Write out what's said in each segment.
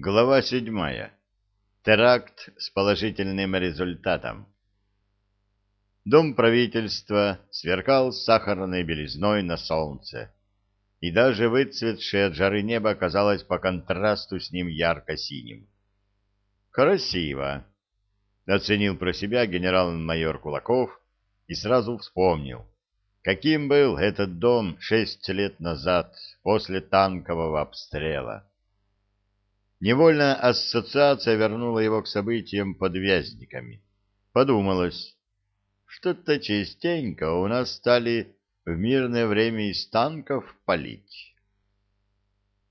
Глава седьмая. Теракт с положительным результатом. Дом правительства сверкал сахарной белизной на солнце, и даже выцветшее от жары небо оказалось по контрасту с ним ярко-синим. «Красиво!» — оценил про себя генерал-майор Кулаков и сразу вспомнил, каким был этот дом шесть лет назад после танкового обстрела. Невольно ассоциация вернула его к событиям под Вязниками. Подумалось, что-то частенько у нас стали в мирное время из танков палить.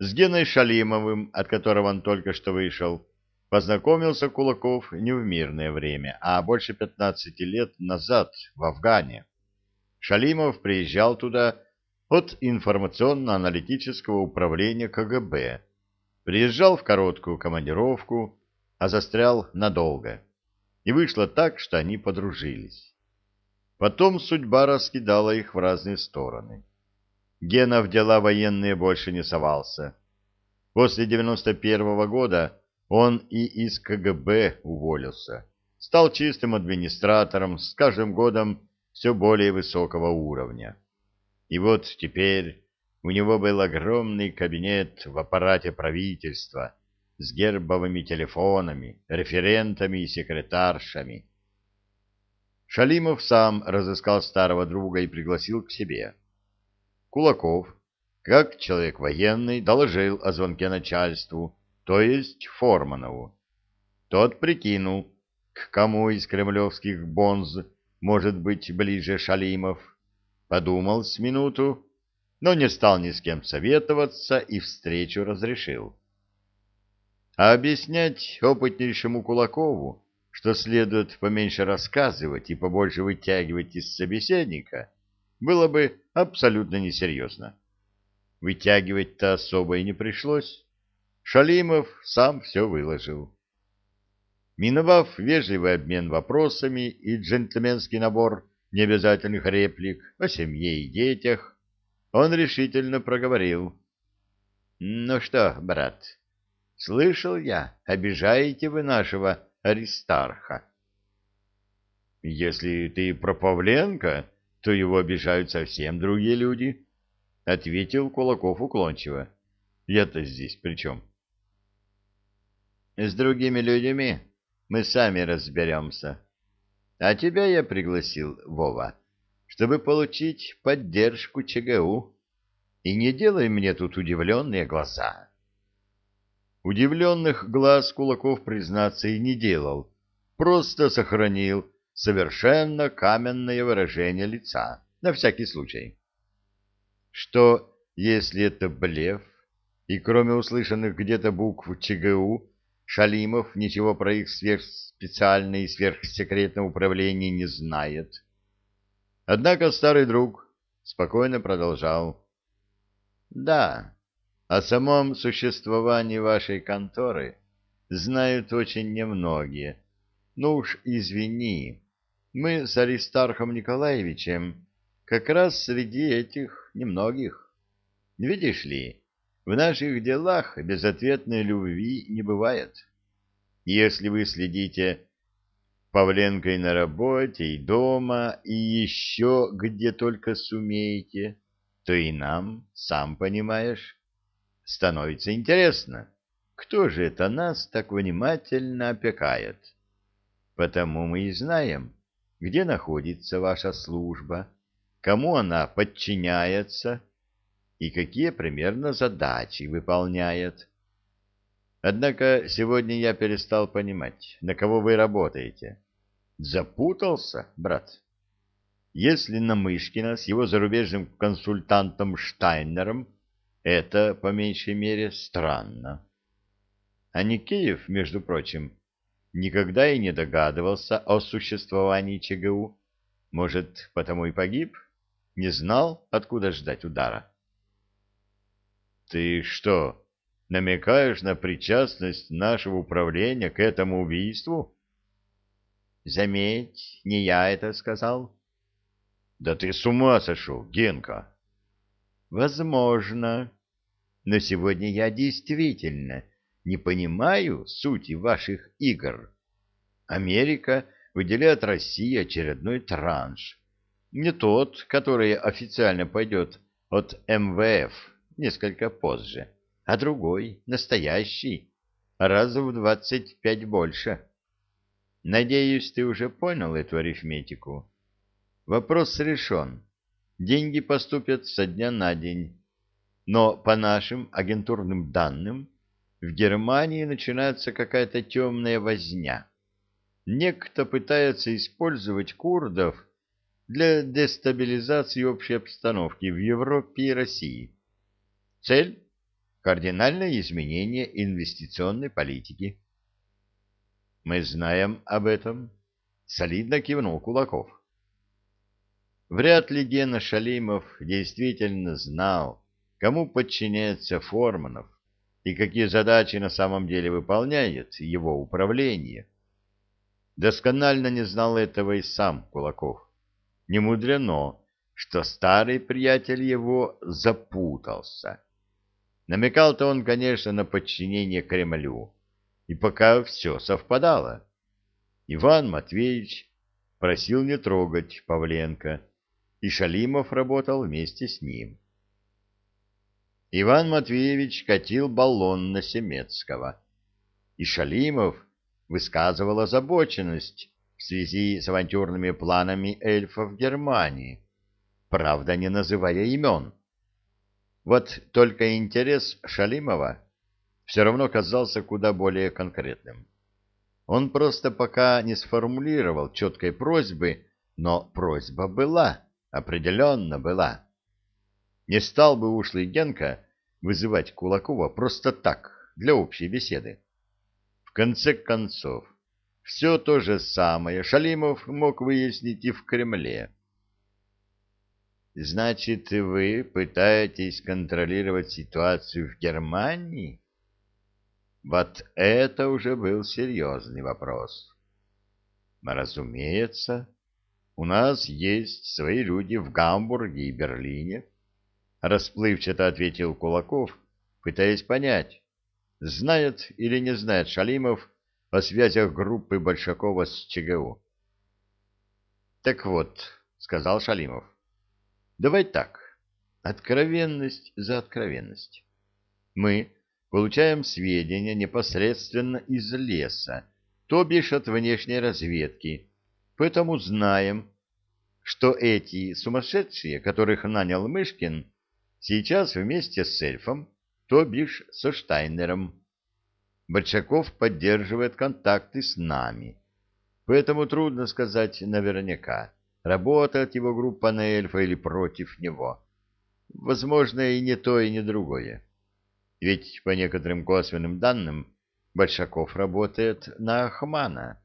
С Геной Шалимовым, от которого он только что вышел, познакомился Кулаков не в мирное время, а больше пятнадцати лет назад в Афгане. Шалимов приезжал туда от информационно-аналитического управления КГБ, Приезжал в короткую командировку, а застрял надолго. И вышло так, что они подружились. Потом судьба раскидала их в разные стороны. Гена в дела военные больше не совался. После 91 -го года он и из КГБ уволился. Стал чистым администратором, с каждым годом все более высокого уровня. И вот теперь у него был огромный кабинет в аппарате правительства с гербовыми телефонами, референтами и секретаршами. Шалимов сам разыскал старого друга и пригласил к себе. Кулаков, как человек военный, доложил о звонке начальству, то есть Форманову. Тот прикинул, к кому из кремлевских бонз может быть ближе Шалимов, подумал с минуту но не стал ни с кем советоваться и встречу разрешил. А объяснять опытнейшему Кулакову, что следует поменьше рассказывать и побольше вытягивать из собеседника, было бы абсолютно несерьезно. Вытягивать-то особо и не пришлось. Шалимов сам все выложил. Миновав вежливый обмен вопросами и джентльменский набор необязательных реплик о семье и детях, он решительно проговорил. — Ну что, брат, слышал я, обижаете вы нашего Аристарха. — Если ты про Павленко, то его обижают совсем другие люди, — ответил Кулаков уклончиво. — Я-то здесь при чем? — С другими людьми мы сами разберемся. А тебя я пригласил, Вова. — чтобы получить поддержку ЧГУ. И не делай мне тут удивленные глаза. Удивленных глаз Кулаков, признаться, и не делал, просто сохранил совершенно каменное выражение лица, на всякий случай. Что, если это блеф, и кроме услышанных где-то букв ЧГУ, Шалимов ничего про их сверхспециальное и сверхсекретное управление не знает? — Однако старый друг спокойно продолжал. «Да, о самом существовании вашей конторы знают очень немногие. Ну уж извини, мы с Аристархом Николаевичем как раз среди этих немногих. Видишь ли, в наших делах безответной любви не бывает. Если вы следите Павленко и на работе, и дома, и еще где только сумеете, то и нам, сам понимаешь, становится интересно, кто же это нас так внимательно опекает. Потому мы и знаем, где находится ваша служба, кому она подчиняется и какие примерно задачи выполняет. Однако сегодня я перестал понимать, на кого вы работаете. Запутался, брат? Если на Мышкина с его зарубежным консультантом Штайнером, это, по меньшей мере, странно. А Никеев, между прочим, никогда и не догадывался о существовании ЧГУ. Может, потому и погиб? Не знал, откуда ждать удара? — Ты что, намекаешь на причастность нашего управления к этому убийству? Заметь, не я это сказал. Да ты с ума сошел, Генка. Возможно. Но сегодня я действительно не понимаю сути ваших игр. Америка выделяет России очередной транш. Не тот, который официально пойдет от МВФ несколько позже, а другой, настоящий, раза в двадцать пять больше. Надеюсь, ты уже понял эту арифметику. Вопрос решен. Деньги поступят со дня на день. Но по нашим агентурным данным, в Германии начинается какая-то темная возня. Некто пытается использовать курдов для дестабилизации общей обстановки в Европе и России. Цель – кардинальное изменение инвестиционной политики. Мы знаем об этом. Солидно кивнул Кулаков. Вряд ли Гена Шалимов действительно знал, кому подчиняется Форманов и какие задачи на самом деле выполняет его управление. Досконально не знал этого и сам Кулаков. Не мудрено, что старый приятель его запутался. Намекал-то он, конечно, на подчинение Кремлю, и пока все совпадало. Иван Матвеевич просил не трогать Павленко, и Шалимов работал вместе с ним. Иван Матвеевич катил баллон на Семецкого, и Шалимов высказывал озабоченность в связи с авантюрными планами эльфов Германии, правда, не называя имен. Вот только интерес Шалимова все равно казался куда более конкретным. Он просто пока не сформулировал четкой просьбы, но просьба была определенно была. Не стал бы ушлый Генка вызывать Кулакова просто так, для общей беседы. В конце концов, все то же самое Шалимов мог выяснить и в Кремле. «Значит, вы пытаетесь контролировать ситуацию в Германии?» Вот это уже был серьезный вопрос. Разумеется, у нас есть свои люди в Гамбурге и Берлине. Расплывчато ответил Кулаков, пытаясь понять, знает или не знает Шалимов о связях группы Большакова с ЧГУ. Так вот, сказал Шалимов, давай так, откровенность за откровенность. Мы получаем сведения непосредственно из леса, то бишь от внешней разведки, Поэтому знаем, что эти сумасшедшие, которых нанял Мышкин, сейчас вместе с эльфом, то бишь со Штайнером. Большаков поддерживает контакты с нами, поэтому трудно сказать наверняка, работает его группа на эльфа или против него. Возможно, и не то, и не другое. Ведь по некоторым косвенным данным Большаков работает на Ахмана.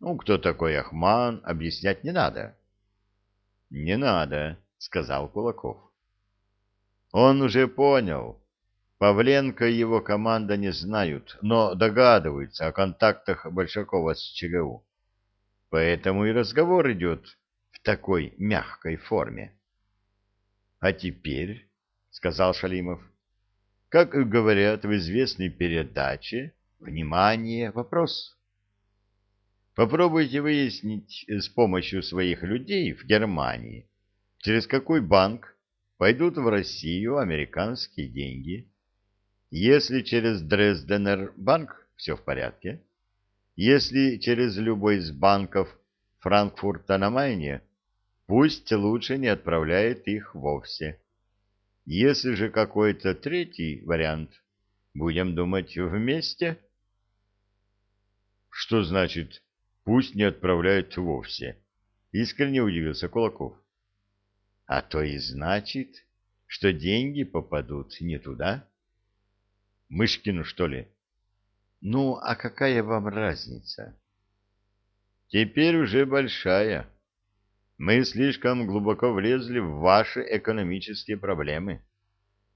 Ну, кто такой Ахман, объяснять не надо. — Не надо, — сказал Кулаков. Он уже понял. Павленко и его команда не знают, но догадываются о контактах Большакова с ЧГУ. Поэтому и разговор идет такой мягкой форме. — А теперь, — сказал Шалимов, — как говорят в известной передаче, внимание, вопрос. Попробуйте выяснить с помощью своих людей в Германии, через какой банк пойдут в Россию американские деньги. Если через Дрезденер банк, все в порядке. Если через любой из банков Франкфурта на Майне, пусть лучше не отправляет их вовсе. Если же какой-то третий вариант, будем думать вместе. Что значит Пусть не отправляют вовсе. Искренне удивился Кулаков. А то и значит, что деньги попадут не туда. Мышкину, что ли? Ну, а какая вам разница? Теперь уже большая. Мы слишком глубоко влезли в ваши экономические проблемы.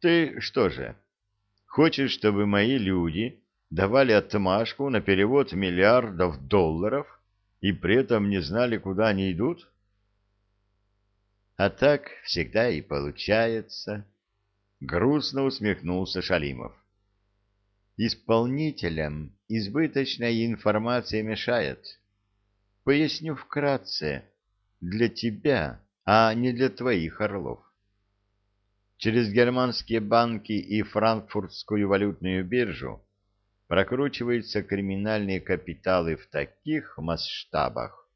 Ты что же, хочешь, чтобы мои люди давали отмашку на перевод миллиардов долларов и при этом не знали, куда они идут? А так всегда и получается. Грустно усмехнулся Шалимов. Исполнителям избыточная информация мешает. Поясню вкратце, для тебя, а не для твоих орлов. Через германские банки и франкфуртскую валютную биржу прокручиваются криминальные капиталы в таких масштабах.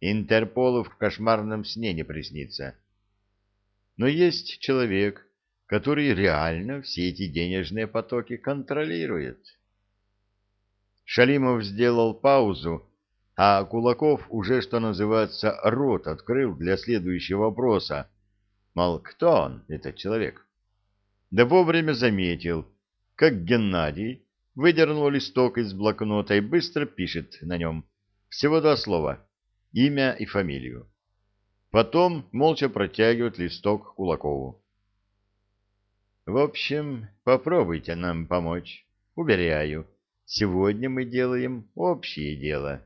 Интерполу в кошмарном сне не приснится. Но есть человек, который реально все эти денежные потоки контролирует. Шалимов сделал паузу, а Кулаков уже, что называется, рот открыл для следующего вопроса. Мол, кто он, этот человек? Да вовремя заметил, как Геннадий выдернул листок из блокнота и быстро пишет на нем всего два слова — имя и фамилию. Потом молча протягивает листок Кулакову. В общем, попробуйте нам помочь. Уверяю, сегодня мы делаем общее дело.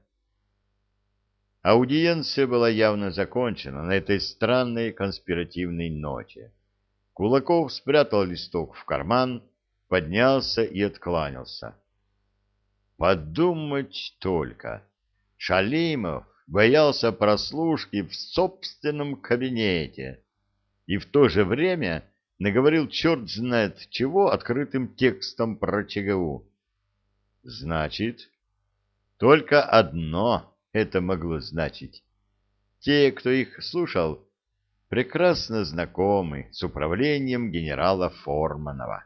Аудиенция была явно закончена на этой странной конспиративной ноте. Кулаков спрятал листок в карман, поднялся и откланялся. Подумать только! Шалимов боялся прослушки в собственном кабинете и в то же время наговорил черт знает чего открытым текстом про ЧГУ. Значит, только одно это могло значить. Те, кто их слушал, прекрасно знакомы с управлением генерала Форманова.